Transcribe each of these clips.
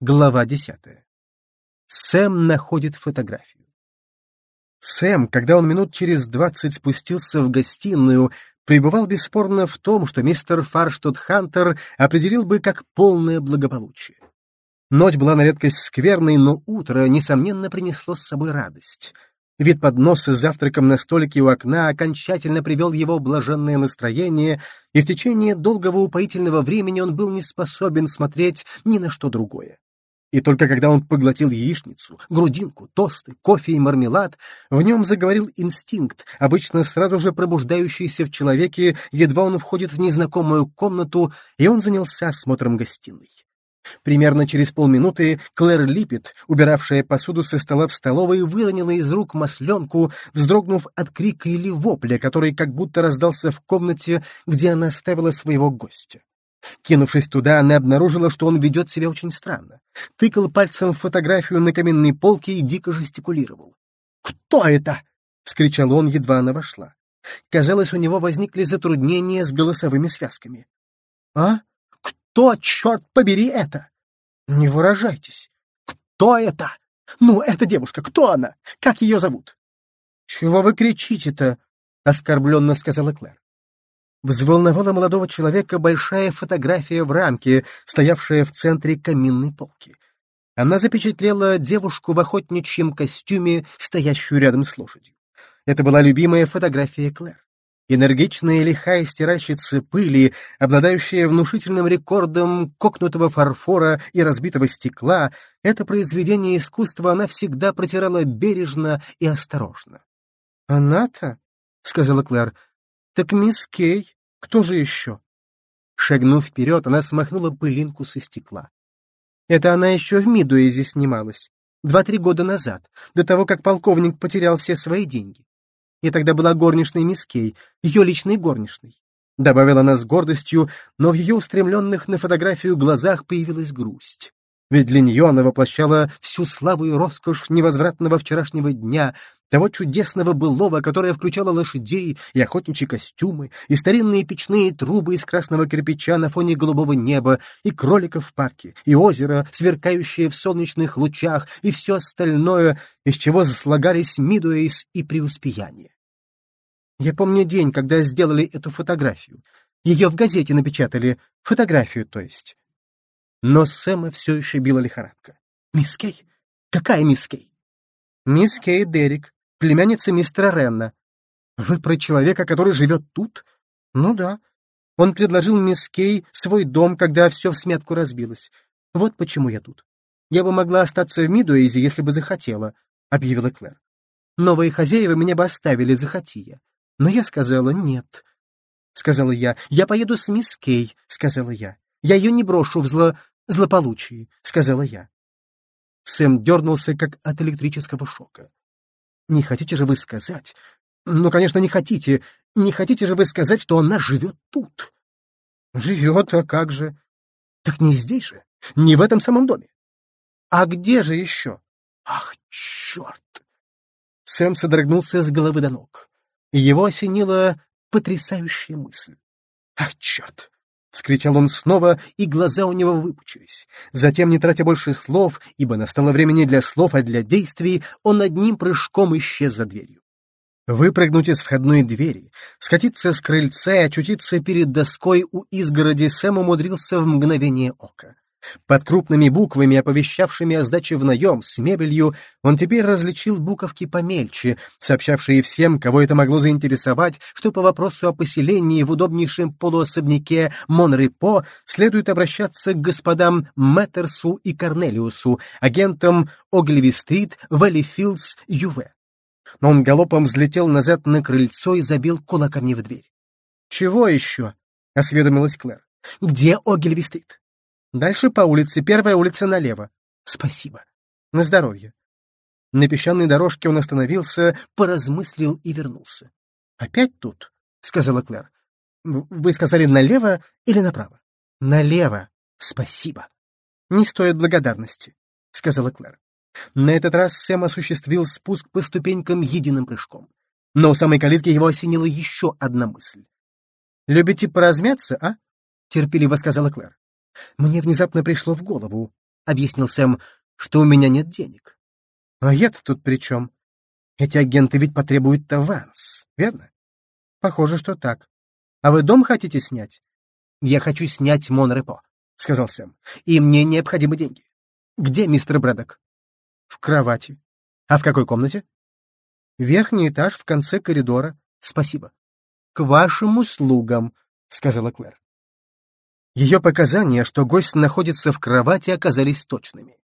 Глава десятая. Сэм находит фотографию. Сэм, когда он минут через двадцать спустился в гостиную, пребывал бесспорно в том, что мистер Фарштот Хантер определил бы как полное благополучие. Ночь была на редкость скверной, но утро, несомненно, принесло с собой радость. Вид подноса с завтраком на столике у окна окончательно привел его в блаженное настроение, и в течение долгого упоительного времени он был не способен смотреть ни на что другое. И только когда он поглотил яичницу, грудинку, тосты, кофе и мармелад, в нем заговорил инстинкт, обычно сразу же пробуждающийся в человеке, едва он входит в незнакомую комнату, и он занялся осмотром гостиной. Примерно через полминуты Клэр Липпет, убиравшая посуду со стола в столовой, выронила из рук масленку, вздрогнув от крика или вопля, который как будто раздался в комнате, где она оставила своего гостя. Кинувшись туда, она обнаружила, что он ведет себя очень странно. Тыкал пальцем в фотографию на каменной полке и дико жестикулировал. «Кто это?» — вскричал он, едва она вошла. Казалось, у него возникли затруднения с голосовыми связками. «А?» Кто, черт побери, это? Не выражайтесь. Кто это? Ну, эта девушка, кто она? Как ее зовут? Чего вы кричите-то? Оскорбленно сказала Клэр. Взволновала молодого человека большая фотография в рамке, стоявшая в центре каминной полки. Она запечатлела девушку в охотничьем костюме, стоящую рядом с лошадью. Это была любимая фотография Клэр. Энергичная лихая стиральщица пыли, обладающая внушительным рекордом кокнутого фарфора и разбитого стекла, это произведение искусства она всегда протирала бережно и осторожно. «Она-то?» — сказала Клэр. «Так мисс Кей. Кто же еще?» Шагнув вперед, она смахнула пылинку со стекла. Это она еще в Мидуэзе снималась. Два-три года назад, до того, как полковник потерял все свои деньги. Я тогда была горничной мисс Кей, ее личной горничной. Добавила она с гордостью, но в ее устремленных на фотографию глазах появилась грусть. Ведь для нее она воплощала всю славу и роскошь невозвратного вчерашнего дня, того чудесного былого, которое включало лошадей и охотничьи костюмы, и старинные печные трубы из красного кирпича на фоне голубого неба, и кроликов в парке, и озеро, сверкающее в солнечных лучах, и все остальное, из чего слагались Мидуэйс и преуспеяние. Я помню день, когда сделали эту фотографию. Ее в газете напечатали, фотографию, то есть. Но Сэма все еще била лихорадка. «Мисс Кей? Какая мисс Кей?» «Мисс Кей Дерек, племянница мистера Ренна. Вы про человека, который живет тут? Ну да. Он предложил мисс Кей свой дом, когда все в смятку разбилось. Вот почему я тут. Я бы могла остаться в Мидуэйзе, если бы захотела, — объявила Клэр. Новые хозяева меня бы оставили, захоти я. Но я сказала «нет». Сказала я. «Я поеду с мисс Кей», — сказала я. «Я ее не брошу в зло... злополучии», — сказала я. Сэм дернулся, как от электрического шока. Не хотите же вы сказать... Ну, конечно, не хотите. Не хотите же вы сказать, что она живет тут? Живет, а как же? Так не здесь же, не в этом самом доме. А где же еще? Ах, черт! Сэм содрогнулся с головы до ног. Его осенила потрясающая мысль. Ах, черт! — вскричал он снова, и глаза у него выпучились. Затем, не тратя больше слов, ибо настало время не для слов, а для действий, он одним прыжком исчез за дверью. Выпрыгнуть из входной двери, скатиться с крыльца и очутиться перед доской у изгороди Сэм умудрился в мгновение ока. Под крупными буквами, оповещавшими о сдаче в наем с мебелью, он теперь различил буковки помельче, сообщавшие всем, кого это могло заинтересовать, что по вопросу о поселении в удобнейшем полуособняке Монрепо следует обращаться к господам Мэттерсу и Корнелиусу, агентам Огильви-стрит, Вэллифилдс, Юве. Но он галопом взлетел назад на крыльцо и забил кулаками в дверь. «Чего еще?» — осведомилась Клэр. «Где Огильви-стрит?» Дальше по улице, первая улица налево. Спасибо. На здоровье. На песчаной дорожке он остановился, поразмыслил и вернулся. «Опять тут?» — сказала Клэр. «Вы сказали налево или направо?» «Налево. Спасибо». «Не стоит благодарности», — сказала Клэр. На этот раз Сэм осуществил спуск по ступенькам единым прыжком. Но у самой калитки его осенила еще одна мысль. «Любите поразмяться, а?» — терпеливо сказала Клэр. Мне внезапно пришло в голову. — объяснил Сэм, — что у меня нет денег. А я-то тут при чем? Эти агенты ведь потребуют аванс, верно? Похоже, что так. А вы дом хотите снять? Я хочу снять Монрепо, — сказал Сэм, — и мне необходимы деньги. Где мистер Брэдок? В кровати. А в какой комнате? Верхний этаж в конце коридора. Спасибо. К вашим услугам, — сказала Клэр. Ее показания, что гость находится в кровати, оказались точными.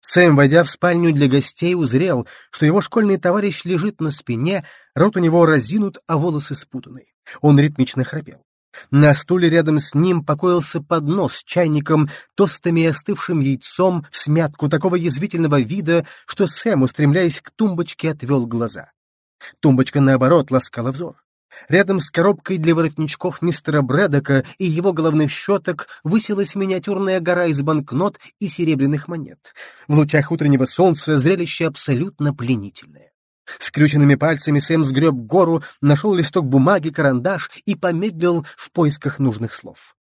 Сэм, войдя в спальню для гостей, узрел, что его школьный товарищ лежит на спине, рот у него разинут, а волосы спутаны. Он ритмично храпел. На стуле рядом с ним покоился поднос с чайником, тостами и остывшим яйцом в смятку такого язвительного вида, что Сэм, устремляясь к тумбочке, отвел глаза. Тумбочка, наоборот, ласкала взор. Рядом с коробкой для воротничков мистера Брэдока и его головных щеток высилась миниатюрная гора из банкнот и серебряных монет. В лучах утреннего солнца зрелище абсолютно пленительное. Скрюченными пальцами Сэм сгреб гору, нашел листок бумаги, карандаш и помедлил в поисках нужных слов.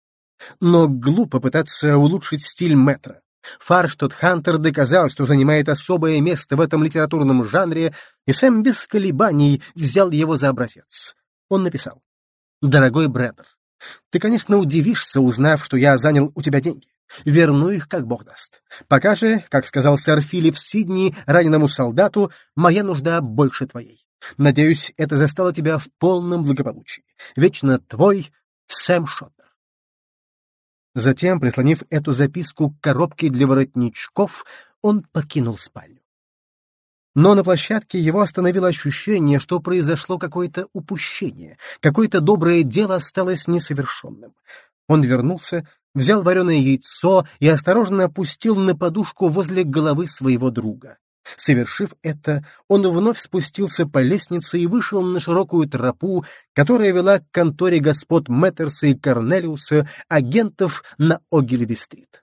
Но глупо пытаться улучшить стиль метра. Фарштот Хантер доказал, что занимает особое место в этом литературном жанре, и Сэм без колебаний взял его за образец. Он написал. «Дорогой Брэдер, ты, конечно, удивишься, узнав, что я занял у тебя деньги. Верну их, как Бог даст. Пока же, как сказал сэр Филипп Сидни раненому солдату, моя нужда больше твоей. Надеюсь, это застало тебя в полном благополучии. Вечно твой Сэм Шоттер. Затем, прислонив эту записку к коробке для воротничков, он покинул спальню. Но на площадке его остановило ощущение, что произошло какое-то упущение, какое-то доброе дело осталось несовершенным. Он вернулся, взял вареное яйцо и осторожно опустил на подушку возле головы своего друга. Совершив это, он вновь спустился по лестнице и вышел на широкую тропу, которая вела к конторе господ Мэттерса и Корнелиуса, агентов на Огилеви-стрит.